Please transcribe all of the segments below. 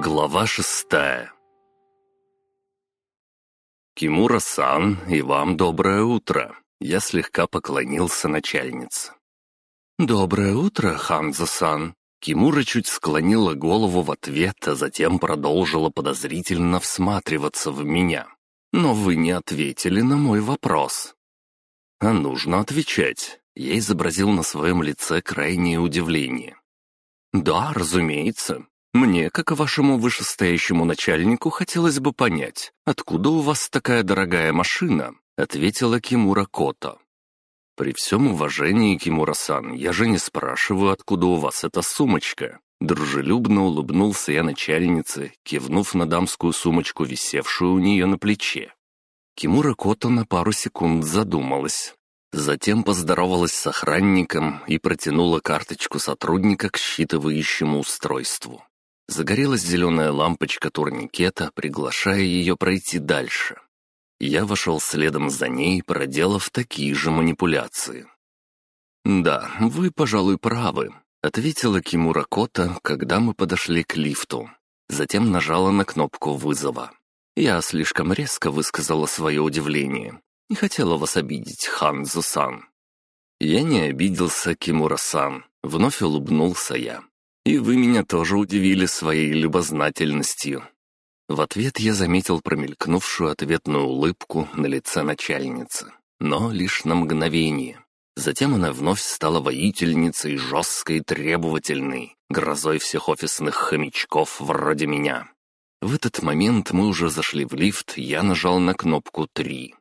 Глава шестая «Кимура-сан, и вам доброе утро!» Я слегка поклонился начальнице. «Доброе утро, Ханзо-сан!» Кимура чуть склонила голову в ответ, а затем продолжила подозрительно всматриваться в меня. «Но вы не ответили на мой вопрос». «А нужно отвечать». Я изобразил на своем лице крайнее удивление. «Да, разумеется. Мне, как и вашему вышестоящему начальнику, хотелось бы понять, откуда у вас такая дорогая машина?» — ответила Кимура Кото. «При всем уважении, Кимура-сан, я же не спрашиваю, откуда у вас эта сумочка». Дружелюбно улыбнулся я начальнице, кивнув на дамскую сумочку, висевшую у нее на плече. Кимура Кото на пару секунд задумалась. Затем поздоровалась с охранником и протянула карточку сотрудника к считывающему устройству. Загорелась зеленая лампочка турникета, приглашая ее пройти дальше. Я вошел следом за ней, проделав такие же манипуляции. «Да, вы, пожалуй, правы», — ответила Кимура Кота, когда мы подошли к лифту. Затем нажала на кнопку вызова. Я слишком резко высказала свое удивление. Не хотела вас обидеть, Ханзу-сан». «Я не обиделся, Кимура-сан», — вновь улыбнулся я. «И вы меня тоже удивили своей любознательностью». В ответ я заметил промелькнувшую ответную улыбку на лице начальницы, но лишь на мгновение. Затем она вновь стала воительницей, жесткой требовательной, грозой всех офисных хомячков вроде меня. В этот момент мы уже зашли в лифт, я нажал на кнопку «три».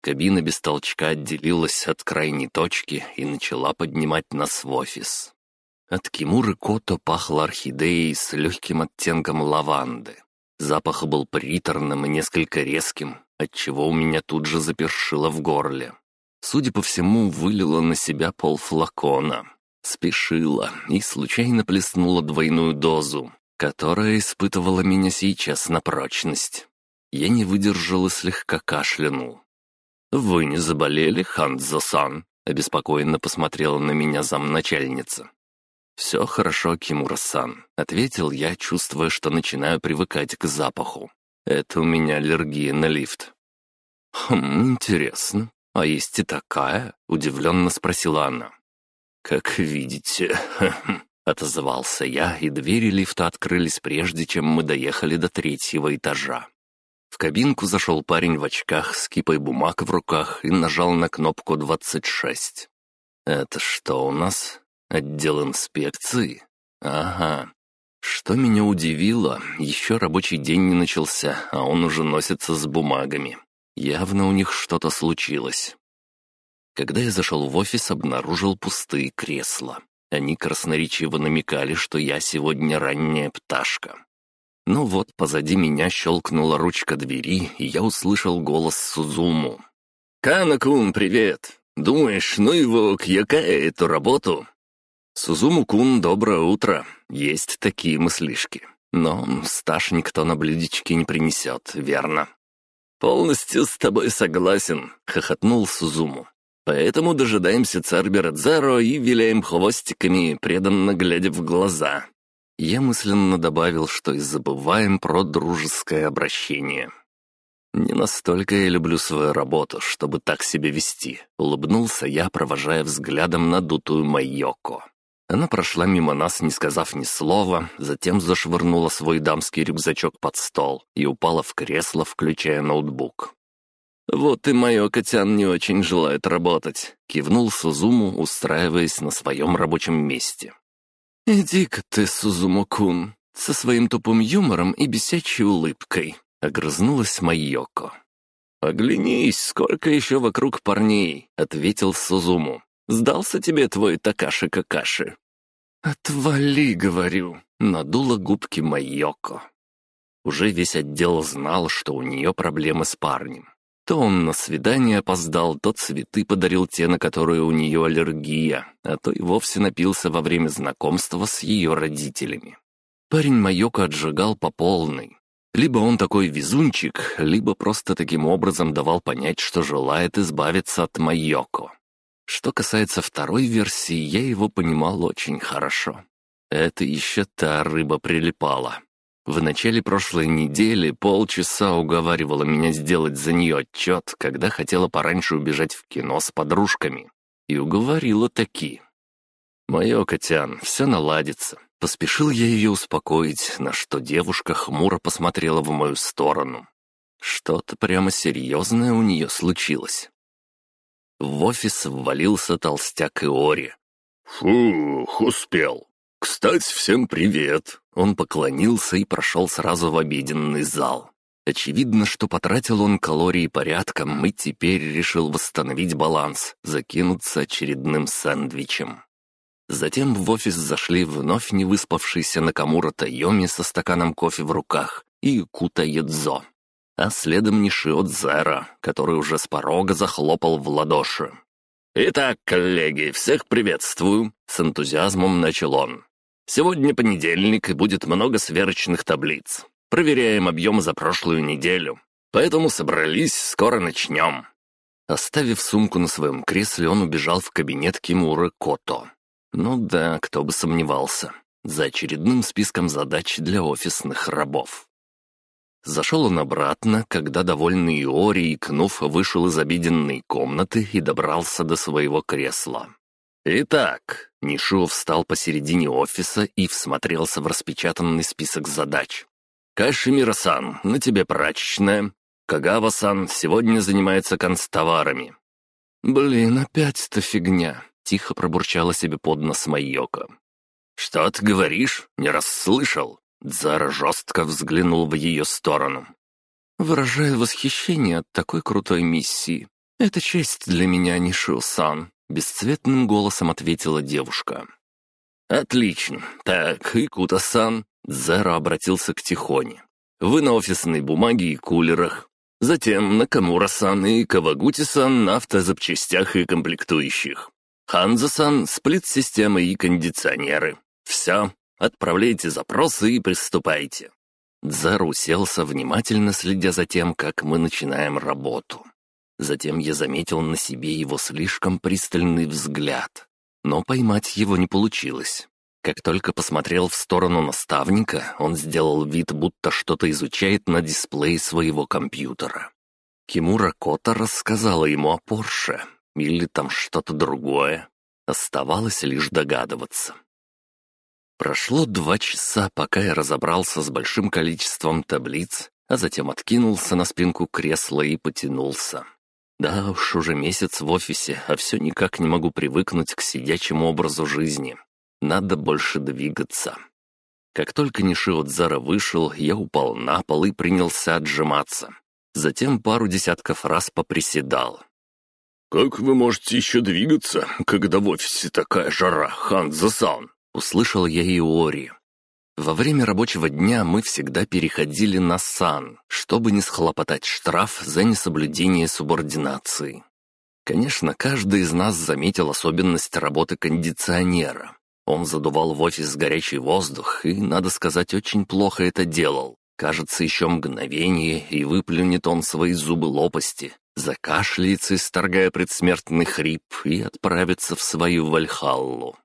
Кабина без толчка отделилась от крайней точки и начала поднимать нас в офис. От Кимуры Кото пахло орхидеей с легким оттенком лаванды. Запах был приторным и несколько резким, отчего у меня тут же запершило в горле. Судя по всему, вылила на себя полфлакона. Спешила и случайно плеснула двойную дозу, которая испытывала меня сейчас на прочность. Я не выдержал и слегка кашлянул. «Вы не заболели, Ханзо-сан?» — обеспокоенно посмотрела на меня замначальница. «Все хорошо, Кимура-сан», — ответил я, чувствуя, что начинаю привыкать к запаху. «Это у меня аллергия на лифт». «Хм, интересно. А есть и такая?» — удивленно спросила она. «Как видите», — отозвался я, и двери лифта открылись прежде, чем мы доехали до третьего этажа. В кабинку зашел парень в очках с кипой бумаг в руках и нажал на кнопку 26. «Это что у нас? Отдел инспекции? Ага. Что меня удивило, еще рабочий день не начался, а он уже носится с бумагами. Явно у них что-то случилось». Когда я зашел в офис, обнаружил пустые кресла. Они красноречиво намекали, что я сегодня ранняя пташка. Ну вот, позади меня щелкнула ручка двери, и я услышал голос Сузуму. «Канакун, привет! Думаешь, ну его кьякая эту работу?» «Сузуму-кун, доброе утро. Есть такие мыслишки. Но стаж никто на блюдечке не принесет, верно?» «Полностью с тобой согласен», — хохотнул Сузуму. «Поэтому дожидаемся Царбера Дзаро и виляем хвостиками, преданно глядя в глаза. Я мысленно добавил, что и забываем про дружеское обращение. «Не настолько я люблю свою работу, чтобы так себя вести», — улыбнулся я, провожая взглядом надутую Майоко. Она прошла мимо нас, не сказав ни слова, затем зашвырнула свой дамский рюкзачок под стол и упала в кресло, включая ноутбук. «Вот и Майоко Тян не очень желает работать», — кивнул Сузуму, устраиваясь на своем рабочем месте. «Иди-ка ты, Сузумокун, со своим тупым юмором и бесячей улыбкой», — огрызнулась Майоко. «Оглянись, сколько еще вокруг парней», — ответил Сузуму. «Сдался тебе твой Такаши-какаши?» «Отвали, говорю», — надула губки Майоко. Уже весь отдел знал, что у нее проблемы с парнем. То он на свидание опоздал, то цветы подарил те, на которые у нее аллергия, а то и вовсе напился во время знакомства с ее родителями. Парень Майоко отжигал по полной. Либо он такой везунчик, либо просто таким образом давал понять, что желает избавиться от Майоко. Что касается второй версии, я его понимал очень хорошо. Это еще та рыба прилипала. В начале прошлой недели полчаса уговаривала меня сделать за нее отчет, когда хотела пораньше убежать в кино с подружками. И уговорила таки. «Мое, Котян, все наладится». Поспешил я ее успокоить, на что девушка хмуро посмотрела в мою сторону. Что-то прямо серьезное у нее случилось. В офис ввалился толстяк Иори. «Фух, успел. Кстати, всем привет!» Он поклонился и прошел сразу в обеденный зал. Очевидно, что потратил он калории порядком и теперь решил восстановить баланс, закинуться очередным сэндвичем. Затем в офис зашли вновь не выспавшийся Накамура Тайоми со стаканом кофе в руках и Кута Едзо. А следом Нишио Дзера, который уже с порога захлопал в ладоши. «Итак, коллеги, всех приветствую!» — с энтузиазмом начал он. «Сегодня понедельник, и будет много сверочных таблиц. Проверяем объем за прошлую неделю. Поэтому собрались, скоро начнем». Оставив сумку на своем кресле, он убежал в кабинет Кимуры Кото. Ну да, кто бы сомневался. За очередным списком задач для офисных рабов. Зашел он обратно, когда довольный Иори, икнув, вышел из обеденной комнаты и добрался до своего кресла. «Итак», — Нишуо встал посередине офиса и всмотрелся в распечатанный список задач. «Кашемира-сан, на тебе прачечная. Кагава-сан сегодня занимается констоварами». «Блин, опять-то фигня», Тихо пробурчала себе под нос Майоко. «Что ты говоришь? Не расслышал?» Дзара жестко взглянул в ее сторону. «Выражаю восхищение от такой крутой миссии. Это честь для меня, Нишио-сан», — бесцветным голосом ответила девушка. «Отлично. Так, Икута-сан», — Дзара обратился к Тихоне. «Вы на офисной бумаге и кулерах. Затем на Камура-сан и Кавагути-сан на автозапчастях и комплектующих. Ханзасан, сплит-система и кондиционеры. Все, отправляйте запросы и приступайте». Дзар уселся, внимательно следя за тем, как мы начинаем работу. Затем я заметил на себе его слишком пристальный взгляд. Но поймать его не получилось. Как только посмотрел в сторону наставника, он сделал вид, будто что-то изучает на дисплее своего компьютера. Кимура Кота рассказала ему о Порше, или там что-то другое. Оставалось лишь догадываться. Прошло два часа, пока я разобрался с большим количеством таблиц, а затем откинулся на спинку кресла и потянулся. Да уж, уже месяц в офисе, а все никак не могу привыкнуть к сидячему образу жизни. Надо больше двигаться. Как только Нишио Дзара вышел, я упал на пол и принялся отжиматься. Затем пару десятков раз поприседал. «Как вы можете еще двигаться, когда в офисе такая жара, Ханза-сан?» Услышал я Иори. Во время рабочего дня мы всегда переходили на сан, чтобы не схлопотать штраф за несоблюдение субординации. Конечно, каждый из нас заметил особенность работы кондиционера. Он задувал в офис горячий воздух и, надо сказать, очень плохо это делал. Кажется, еще мгновение, и выплюнет он свои зубы лопасти, закашляется, исторгая предсмертный хрип, и отправится в свою Вальхаллу.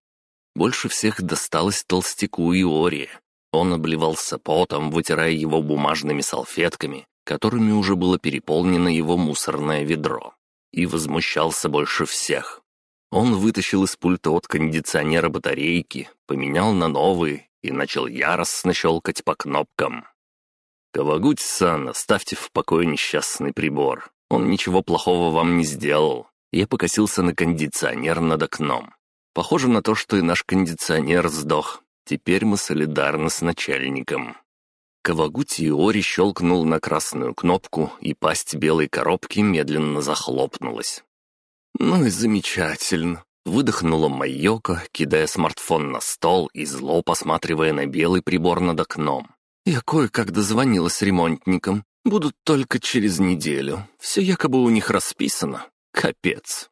Больше всех досталось толстяку Иори. Он обливался потом, вытирая его бумажными салфетками, которыми уже было переполнено его мусорное ведро. И возмущался больше всех. Он вытащил из пульта от кондиционера батарейки, поменял на новые и начал яростно щелкать по кнопкам. «Кавагути-сан, оставьте в покое несчастный прибор. Он ничего плохого вам не сделал. Я покосился на кондиционер над окном. Похоже на то, что и наш кондиционер сдох. Теперь мы солидарны с начальником. Кавагути Иори щелкнул на красную кнопку, и пасть белой коробки медленно захлопнулась. «Ну и замечательно!» — выдохнула Майока, кидая смартфон на стол и зло посматривая на белый прибор над окном. «Я кое-как дозвонилась ремонтникам. Будут только через неделю. Все якобы у них расписано. Капец.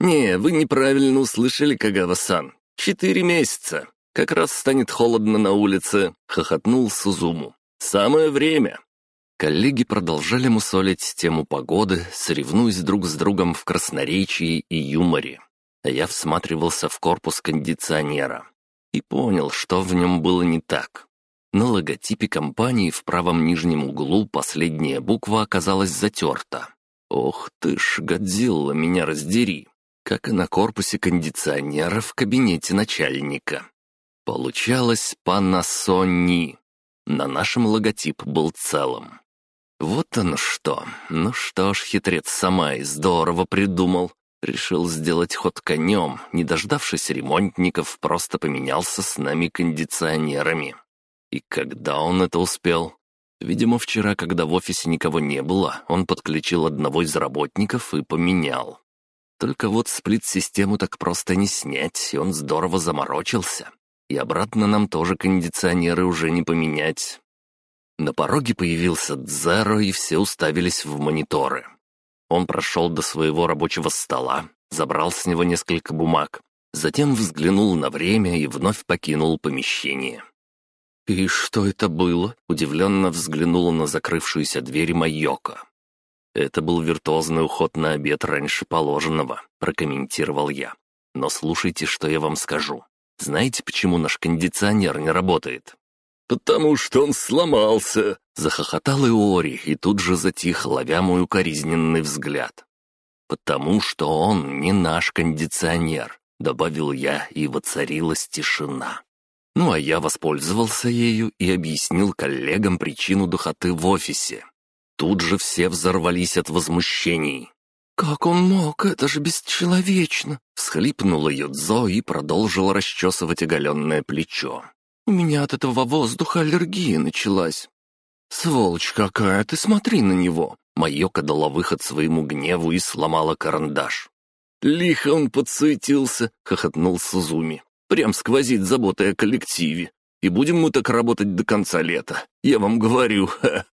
«Не, вы неправильно услышали, Кагава-сан. Четыре месяца. Как раз станет холодно на улице», — хохотнул Сузуму. «Самое время». Коллеги продолжали мусолить тему погоды, соревнуясь друг с другом в красноречии и юморе. Я всматривался в корпус кондиционера и понял, что в нем было не так. На логотипе компании в правом нижнем углу последняя буква оказалась затерта. Ох ты ж, Годзилла, меня раздери! Как и на корпусе кондиционера в кабинете начальника. Получалось Panasonic. На нашем логотип был целым. Вот оно что. Ну что ж, хитрец сама и здорово придумал. Решил сделать ход конем, не дождавшись ремонтников, просто поменялся с нами кондиционерами. И когда он это успел? Видимо, вчера, когда в офисе никого не было, он подключил одного из работников и поменял. Только вот сплит-систему так просто не снять, и он здорово заморочился. И обратно нам тоже кондиционеры уже не поменять. На пороге появился Дзеро, и все уставились в мониторы. Он прошел до своего рабочего стола, забрал с него несколько бумаг, затем взглянул на время и вновь покинул помещение. «И что это было?» — удивленно взглянула на закрывшуюся дверь Майока. «Это был виртуозный уход на обед раньше положенного», — прокомментировал я. «Но слушайте, что я вам скажу. Знаете, почему наш кондиционер не работает?» «Потому что он сломался!» — захохотал Иори и тут же затих, ловя мой укоризненный взгляд. «Потому что он не наш кондиционер», — добавил я, и воцарилась тишина. Ну а я воспользовался ею и объяснил коллегам причину духоты в офисе. Тут же все взорвались от возмущений. «Как он мог? Это же бесчеловечно!» — всхлипнула Юдзо и продолжила расчесывать оголенное плечо. У меня от этого воздуха аллергия началась. Сволочь какая, ты смотри на него. Майока дала выход своему гневу и сломала карандаш. «Лихо он подсуетился», — хохотнул Сузуми. «Прям сквозит заботой о коллективе. И будем мы так работать до конца лета. Я вам говорю, ха!»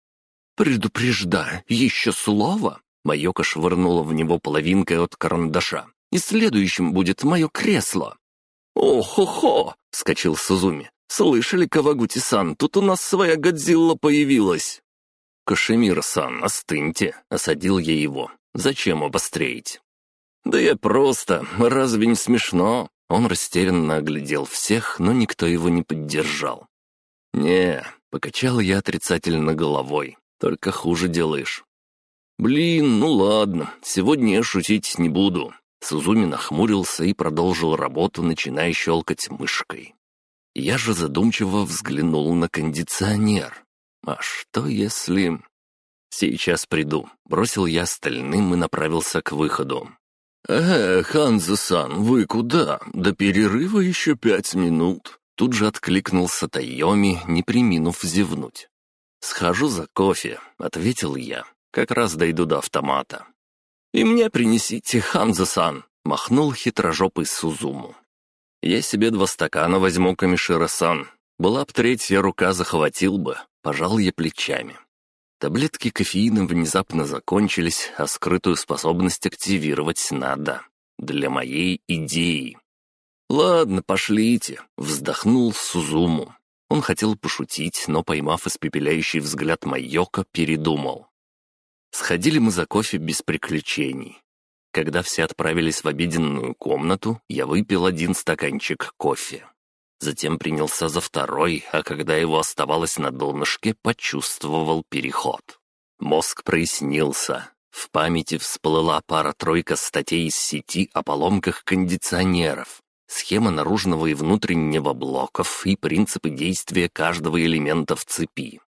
«Предупреждаю, еще слово!» Майока швырнула в него половинкой от карандаша. «И следующим будет мое кресло!» «О-хо-хо!» — вскочил Сузуми. «Слышали, Кавагути-сан, тут у нас своя Годзилла появилась!» «Кашемир-сан, остыньте!» — осадил я его. «Зачем обострить?» «Да я просто... Разве не смешно?» Он растерянно оглядел всех, но никто его не поддержал. «Не», — покачал я отрицательно головой, — «только хуже делаешь». «Блин, ну ладно, сегодня я шутить не буду». Сузуми нахмурился и продолжил работу, начиная щелкать мышкой. Я же задумчиво взглянул на кондиционер. А что если... «Сейчас приду», — бросил я остальным и направился к выходу. «Э, Ханзо-сан, вы куда? До перерыва еще пять минут». Тут же откликнулся Тайоми, не приминув зевнуть. «Схожу за кофе», — ответил я. «Как раз дойду до автомата». «И мне принесите, Ханзо-сан», — махнул хитрожопый Сузуму. Я себе два стакана возьму, Камишира-сан. Была б третья рука, захватил бы. Пожал я плечами. Таблетки кофеина внезапно закончились, а скрытую способность активировать надо. Для моей идеи. «Ладно, пошлите», — вздохнул Сузуму. Он хотел пошутить, но, поймав испепеляющий взгляд Майока, передумал. Сходили мы за кофе без приключений. Когда все отправились в обеденную комнату, я выпил один стаканчик кофе. Затем принялся за второй, а когда его оставалось на донышке, почувствовал переход. Мозг прояснился. В памяти всплыла пара-тройка статей из сети о поломках кондиционеров, схема наружного и внутреннего блоков и принципы действия каждого элемента в цепи.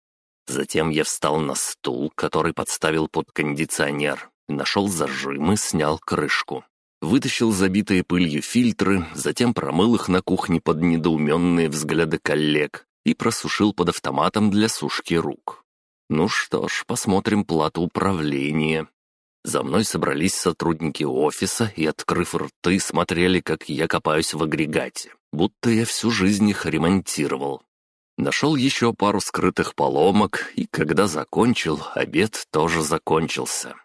Затем я встал на стул, который подставил под кондиционер, Нашел зажим и снял крышку. Вытащил забитые пылью фильтры, затем промыл их на кухне под недоуменные взгляды коллег и просушил под автоматом для сушки рук. Ну что ж, посмотрим плату управления. За мной собрались сотрудники офиса и, открыв рты, смотрели, как я копаюсь в агрегате, будто я всю жизнь их ремонтировал. Нашел еще пару скрытых поломок, и когда закончил, обед тоже закончился.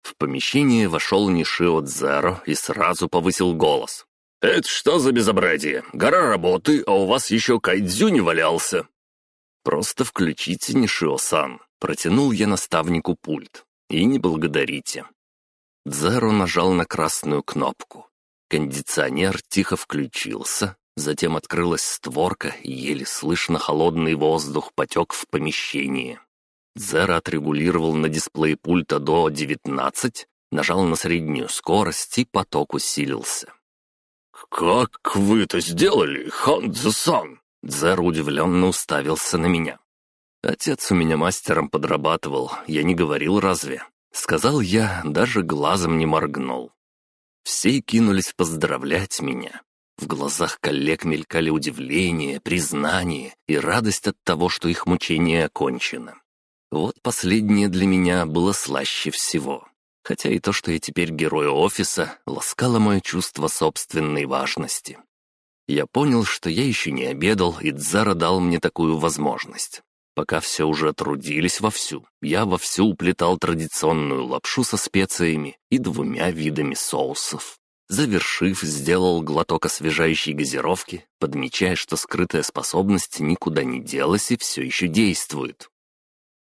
В помещение вошел Нишио Дзеро и сразу повысил голос. «Это что за безобразие? Гора работы, а у вас еще кайдзю не валялся!» «Просто включите, Нишио-сан», — протянул я наставнику пульт. «И не благодарите». Дзеро нажал на красную кнопку. Кондиционер тихо включился, Затем открылась створка, и еле слышно холодный воздух потек в помещение. Зера отрегулировал на дисплее пульта до 19, нажал на среднюю скорость, и поток усилился. «Как вы это сделали, Ханзо-сан?» Дзер удивленно уставился на меня. «Отец у меня мастером подрабатывал, я не говорил разве?» Сказал я, даже глазом не моргнул. Все кинулись поздравлять меня. В глазах коллег мелькали удивление, признание и радость от того, что их мучение окончено. Вот последнее для меня было слаще всего. Хотя и то, что я теперь герой офиса, ласкало мое чувство собственной важности. Я понял, что я еще не обедал, и Дзара дал мне такую возможность. Пока все уже трудились вовсю, я вовсю уплетал традиционную лапшу со специями и двумя видами соусов. Завершив, сделал глоток освежающей газировки, подмечая, что скрытая способность никуда не делась и все еще действует.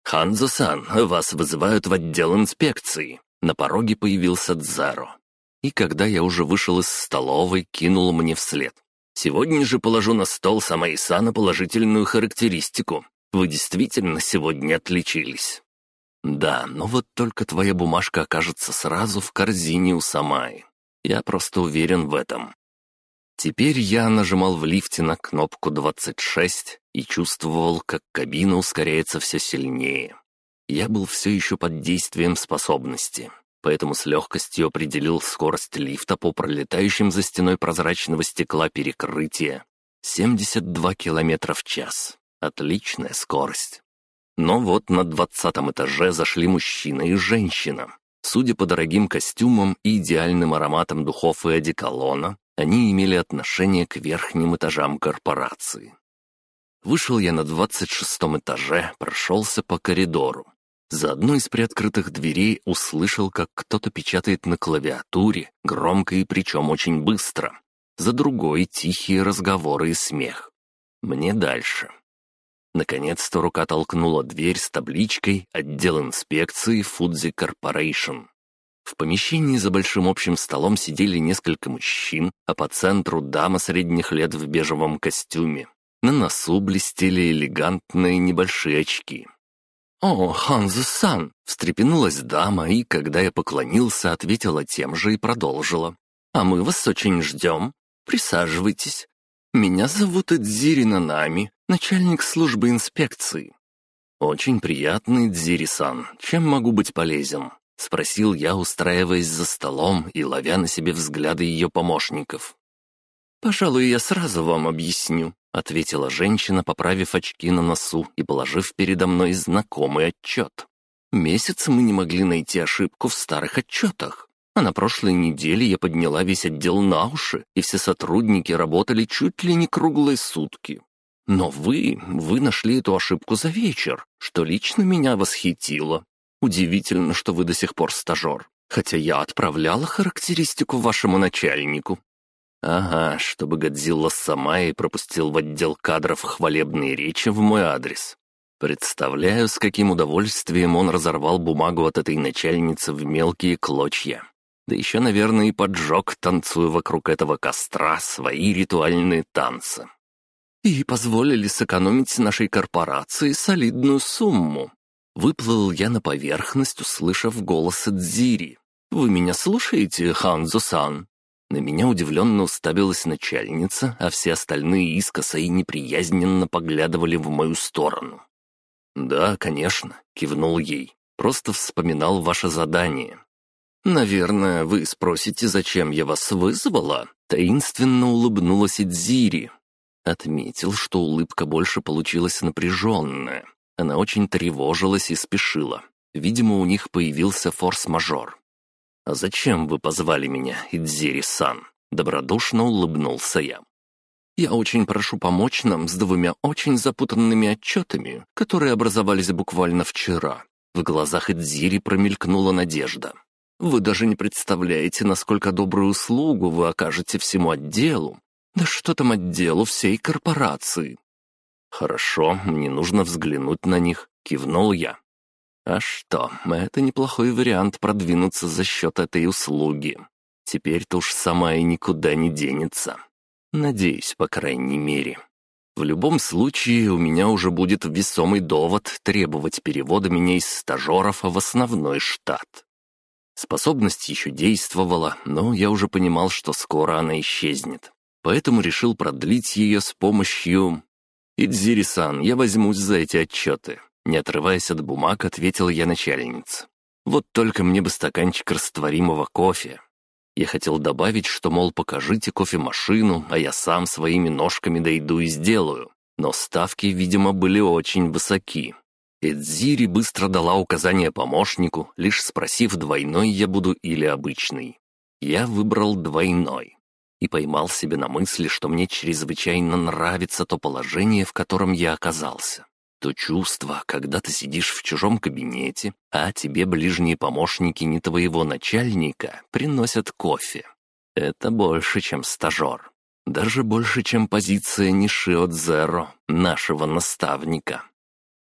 «Ханзо-сан, вас вызывают в отдел инспекции», на пороге появился Дзаро. И когда я уже вышел из столовой, кинул мне вслед. «Сегодня же положу на стол Самаисана положительную характеристику. Вы действительно сегодня отличились». «Да, но вот только твоя бумажка окажется сразу в корзине у Самаи. Я просто уверен в этом». Теперь я нажимал в лифте на кнопку 26 и чувствовал, как кабина ускоряется все сильнее. Я был все еще под действием способности, поэтому с легкостью определил скорость лифта по пролетающим за стеной прозрачного стекла перекрытия. 72 км в час. Отличная скорость. Но вот на двадцатом этаже зашли мужчина и женщина. Судя по дорогим костюмам и идеальным ароматам духов и одеколона, они имели отношение к верхним этажам корпорации. Вышел я на двадцать шестом этаже, прошелся по коридору. За одной из приоткрытых дверей услышал, как кто-то печатает на клавиатуре, громко и причем очень быстро. За другой — тихие разговоры и смех. Мне дальше. Наконец-то рука толкнула дверь с табличкой «Отдел инспекции Фудзи Корпорейшн». В помещении за большим общим столом сидели несколько мужчин, а по центру дама средних лет в бежевом костюме. На носу блестели элегантные небольшие очки. «О, Ханзу-сан!» — встрепенулась дама, и, когда я поклонился, ответила тем же и продолжила. «А мы вас очень ждем. Присаживайтесь. Меня зовут Эдзири Нами, начальник службы инспекции». «Очень приятный Дзири-сан. Чем могу быть полезен?» — спросил я, устраиваясь за столом и ловя на себе взгляды ее помощников. «Пожалуй, я сразу вам объясню», — ответила женщина, поправив очки на носу и положив передо мной знакомый отчет. «Месяц мы не могли найти ошибку в старых отчетах, а на прошлой неделе я подняла весь отдел на уши, и все сотрудники работали чуть ли не круглые сутки. Но вы, вы нашли эту ошибку за вечер, что лично меня восхитило. Удивительно, что вы до сих пор стажер, хотя я отправляла характеристику вашему начальнику, Ага, чтобы Годзилла сама и пропустил в отдел кадров хвалебные речи в мой адрес. Представляю, с каким удовольствием он разорвал бумагу от этой начальницы в мелкие клочья. Да еще, наверное, и поджег, танцуя вокруг этого костра, свои ритуальные танцы. И позволили сэкономить нашей корпорации солидную сумму. Выплыл я на поверхность, услышав голос Дзири. «Вы меня слушаете, Ханзо-сан?» На меня удивленно уставилась начальница, а все остальные искоса и неприязненно поглядывали в мою сторону. «Да, конечно», — кивнул ей. «Просто вспоминал ваше задание». «Наверное, вы спросите, зачем я вас вызвала?» Таинственно улыбнулась Идзири. Отметил, что улыбка больше получилась напряженная. Она очень тревожилась и спешила. Видимо, у них появился форс-мажор. «А зачем вы позвали меня, Идзири-сан?» Добродушно улыбнулся я. «Я очень прошу помочь нам с двумя очень запутанными отчетами, которые образовались буквально вчера». В глазах Идзири промелькнула надежда. «Вы даже не представляете, насколько добрую услугу вы окажете всему отделу. Да что там отделу всей корпорации?» «Хорошо, мне нужно взглянуть на них», — кивнул я. А что, это неплохой вариант продвинуться за счет этой услуги. Теперь-то уж сама и никуда не денется. Надеюсь, по крайней мере. В любом случае, у меня уже будет весомый довод требовать перевода меня из стажеров в основной штат. Способность еще действовала, но я уже понимал, что скоро она исчезнет. Поэтому решил продлить ее с помощью... «Идзири-сан, я возьмусь за эти отчеты». Не отрываясь от бумаг, ответил я начальнице. «Вот только мне бы стаканчик растворимого кофе». Я хотел добавить, что, мол, покажите кофемашину, а я сам своими ножками дойду и сделаю. Но ставки, видимо, были очень высоки. Эдзири быстро дала указание помощнику, лишь спросив, двойной я буду или обычный. Я выбрал двойной и поймал себе на мысли, что мне чрезвычайно нравится то положение, в котором я оказался. То чувство, когда ты сидишь в чужом кабинете, а тебе ближние помощники не твоего начальника приносят кофе. Это больше, чем стажер. Даже больше, чем позиция Нишио Дзеро, нашего наставника.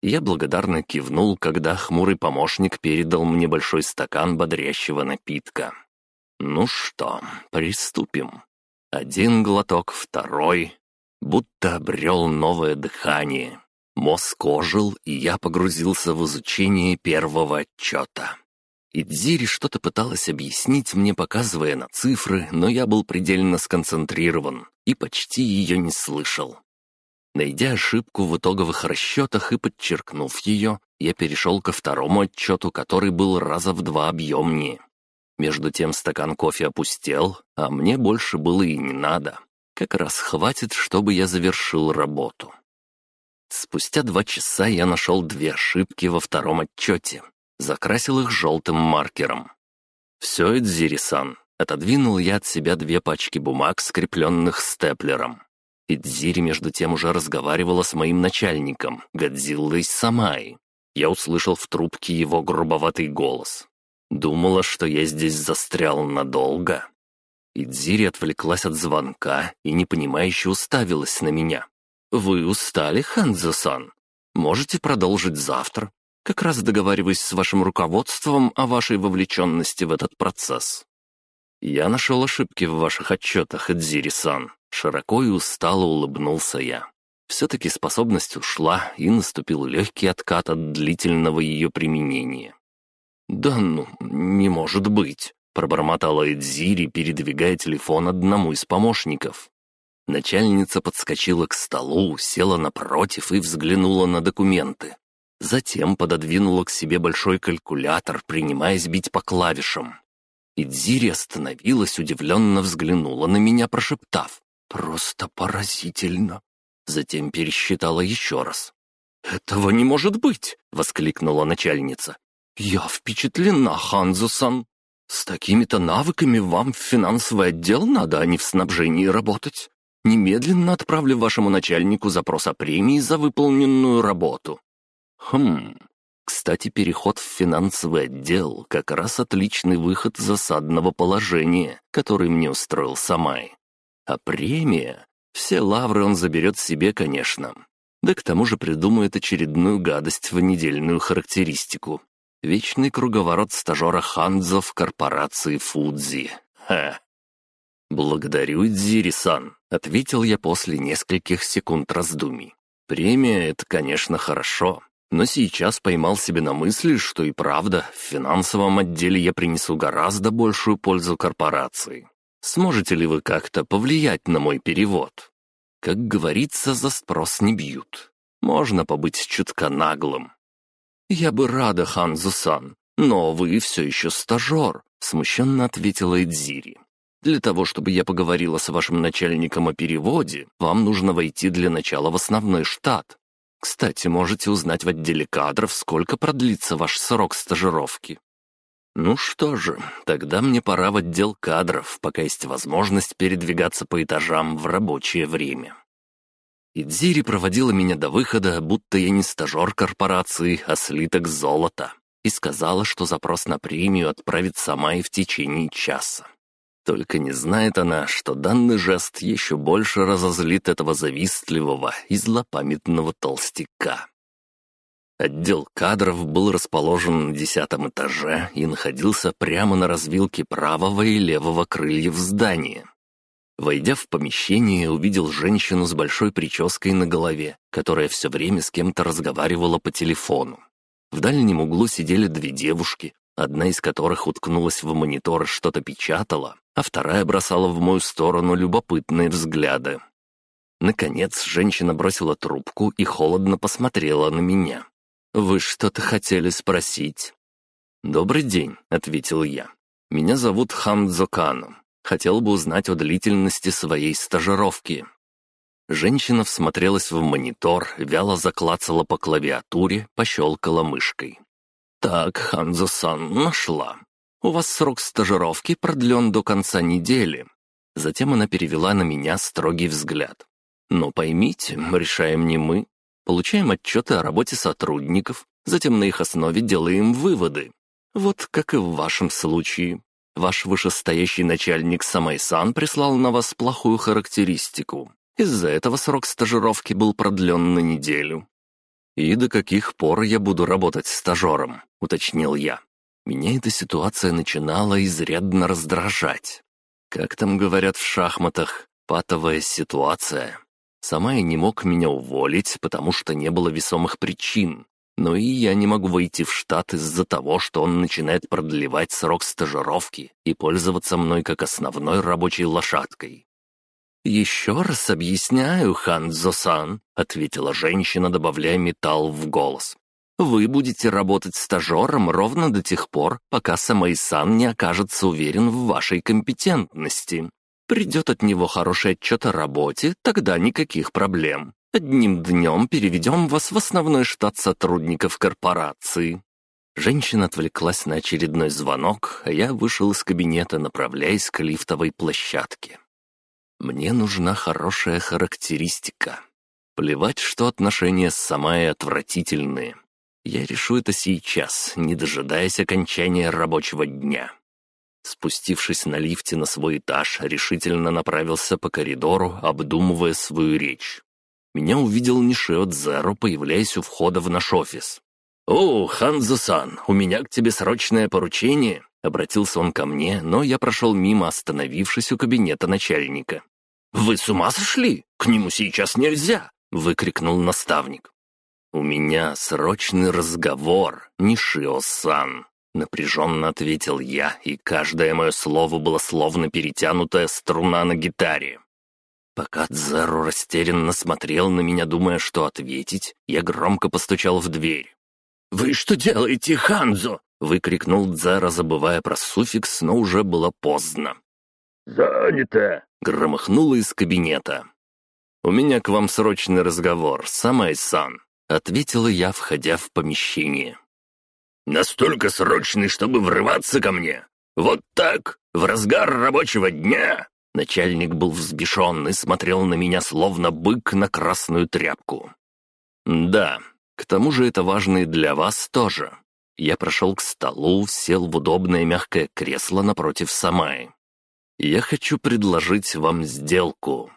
Я благодарно кивнул, когда хмурый помощник передал мне большой стакан бодрящего напитка. «Ну что, приступим». Один глоток, второй. Будто обрел новое дыхание. Мозг ожил, и я погрузился в изучение первого отчета. Идзири что-то пыталась объяснить мне, показывая на цифры, но я был предельно сконцентрирован и почти ее не слышал. Найдя ошибку в итоговых расчетах и подчеркнув ее, я перешел ко второму отчету, который был раза в два объемнее. Между тем стакан кофе опустел, а мне больше было и не надо. Как раз хватит, чтобы я завершил работу. Спустя два часа я нашел две ошибки во втором отчете. Закрасил их желтым маркером. «Все, Эдзири-сан», — отодвинул я от себя две пачки бумаг, скрепленных степлером. Идзири между тем уже разговаривала с моим начальником, Годзиллой Самай. Я услышал в трубке его грубоватый голос. Думала, что я здесь застрял надолго. Идзири отвлеклась от звонка и непонимающе уставилась на меня. «Вы устали, Ханзо-сан? Можете продолжить завтра. Как раз договариваюсь с вашим руководством о вашей вовлеченности в этот процесс». «Я нашел ошибки в ваших отчетах, Эдзири-сан», Широко и устало улыбнулся я. Все-таки способность ушла, и наступил легкий откат от длительного ее применения. «Да ну, не может быть», — пробормотала Эдзири, передвигая телефон одному из помощников. Начальница подскочила к столу, села напротив и взглянула на документы. Затем пододвинула к себе большой калькулятор, принимаясь бить по клавишам. Идзири остановилась, удивленно взглянула на меня, прошептав. «Просто поразительно!» Затем пересчитала еще раз. «Этого не может быть!» — воскликнула начальница. «Я впечатлена, Ханзусан. С такими-то навыками вам в финансовый отдел надо, а не в снабжении работать. Немедленно отправлю вашему начальнику запрос о премии за выполненную работу». «Хм, кстати, переход в финансовый отдел — как раз отличный выход засадного положения, который мне устроил Самай. А премия? Все лавры он заберет себе, конечно. Да к тому же придумает очередную гадость в недельную характеристику. Вечный круговорот стажера Ханзо в корпорации Фудзи. Ха. «Благодарю, Дзири-сан», — ответил я после нескольких секунд раздумий. «Премия — это, конечно, хорошо, но сейчас поймал себе на мысли, что и правда, в финансовом отделе я принесу гораздо большую пользу корпорации. Сможете ли вы как-то повлиять на мой перевод? Как говорится, за спрос не бьют. Можно побыть чутка наглым. «Я бы рада, Ханзу-сан, но вы все еще стажер», — смущенно ответила Эдзири. «Для того, чтобы я поговорила с вашим начальником о переводе, вам нужно войти для начала в основной штат. Кстати, можете узнать в отделе кадров, сколько продлится ваш срок стажировки. Ну что же, тогда мне пора в отдел кадров, пока есть возможность передвигаться по этажам в рабочее время. Идзири проводила меня до выхода, будто я не стажер корпорации, а слиток золота, и сказала, что запрос на премию отправит сама и в течение часа. Только не знает она, что данный жест еще больше разозлит этого завистливого и злопамятного толстяка. Отдел кадров был расположен на десятом этаже и находился прямо на развилке правого и левого крыльев здания. Войдя в помещение, увидел женщину с большой прической на голове, которая все время с кем-то разговаривала по телефону. В дальнем углу сидели две девушки, одна из которых уткнулась в монитор и что-то печатала, а вторая бросала в мою сторону любопытные взгляды. Наконец, женщина бросила трубку и холодно посмотрела на меня. «Вы что-то хотели спросить?» «Добрый день», — ответил я. «Меня зовут Хамдзо Кану. Хотел бы узнать о длительности своей стажировки». Женщина всмотрелась в монитор, вяло заклацала по клавиатуре, пощелкала мышкой. «Так, Ханзо-сан, нашла. У вас срок стажировки продлен до конца недели». Затем она перевела на меня строгий взгляд. «Но поймите, решаем не мы. Получаем отчеты о работе сотрудников, затем на их основе делаем выводы. Вот как и в вашем случае. Ваш вышестоящий начальник Самайсан прислал на вас плохую характеристику. Из-за этого срок стажировки был продлен на неделю. «И до каких пор я буду работать стажером?» — уточнил я. Меня эта ситуация начинала изрядно раздражать. Как там говорят в шахматах, патовая ситуация. Сама я не мог меня уволить, потому что не было весомых причин. Но и я не могу войти в штат из-за того, что он начинает продлевать срок стажировки и пользоваться мной как основной рабочей лошадкой. «Еще раз объясняю, Ханзо-сан», — ответила женщина, добавляя металл в голос. «Вы будете работать стажером ровно до тех пор, пока Самайсан не окажется уверен в вашей компетентности. Придет от него хороший отчет о работе, тогда никаких проблем. Одним днем переведем вас в основной штат сотрудников корпорации». Женщина отвлеклась на очередной звонок, а я вышел из кабинета, направляясь к лифтовой площадке. Мне нужна хорошая характеристика. Плевать, что отношения с Самай отвратительные. Я решу это сейчас, не дожидаясь окончания рабочего дня. Спустившись на лифте на свой этаж, решительно направился по коридору, обдумывая свою речь. Меня увидел Нишио Дзеро, появляясь у входа в наш офис. «О, Ханзо-сан, у меня к тебе срочное поручение!» Обратился он ко мне, но я прошел мимо, остановившись у кабинета начальника. «Вы с ума сошли? К нему сейчас нельзя!» — выкрикнул наставник. «У меня срочный разговор, Нишио-сан», — напряженно ответил я, и каждое мое слово было словно перетянутая струна на гитаре. Пока Дзеру растерянно смотрел на меня, думая, что ответить, я громко постучал в дверь. «Вы что делаете, Ханзо?» Выкрикнул Дзара, забывая про суффикс, но уже было поздно. «Занято!» — громыхнуло из кабинета. «У меня к вам срочный разговор, Самай-сан», — ответила я, входя в помещение. «Настолько срочный, чтобы врываться ко мне? Вот так, в разгар рабочего дня?» Начальник был взбешен и смотрел на меня, словно бык на красную тряпку. «Да, к тому же это важно и для вас тоже. Я прошел к столу, сел в удобное мягкое кресло напротив Самаи. «Я хочу предложить вам сделку».